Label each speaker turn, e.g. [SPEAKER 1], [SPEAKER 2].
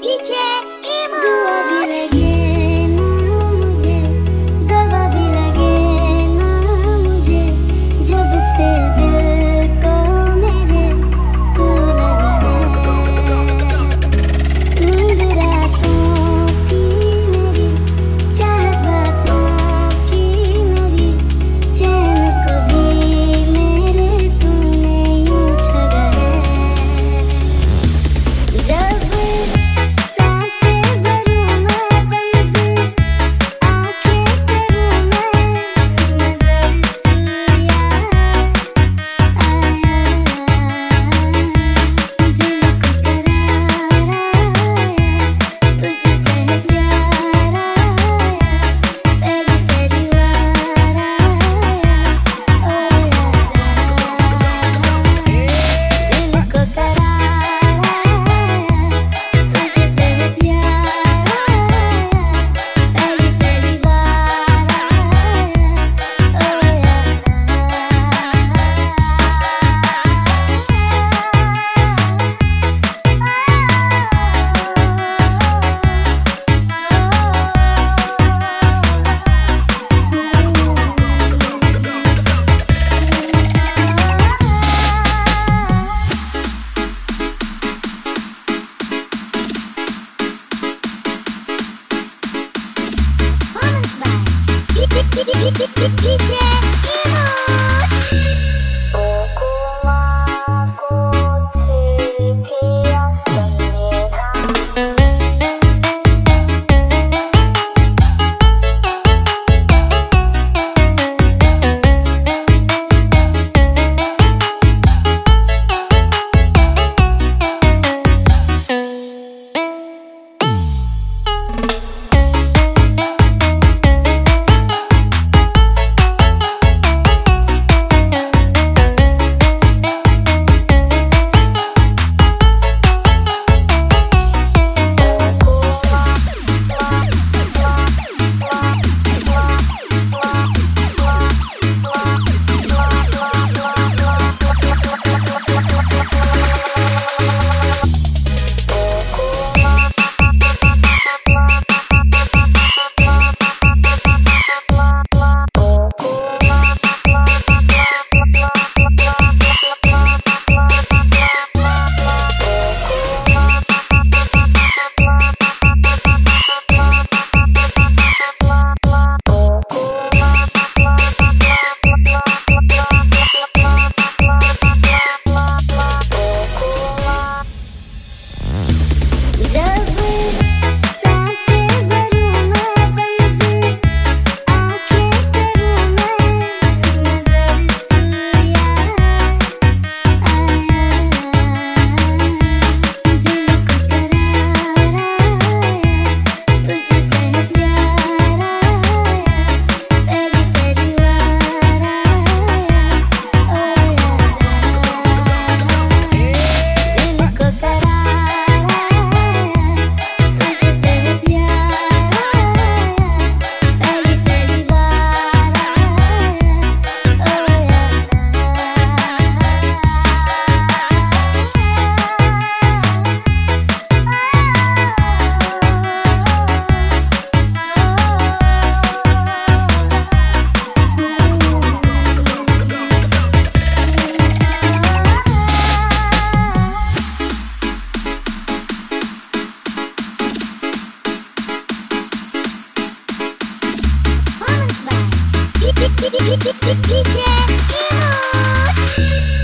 [SPEAKER 1] DJ Emo. Do I be ready? DJ DJ ヒロ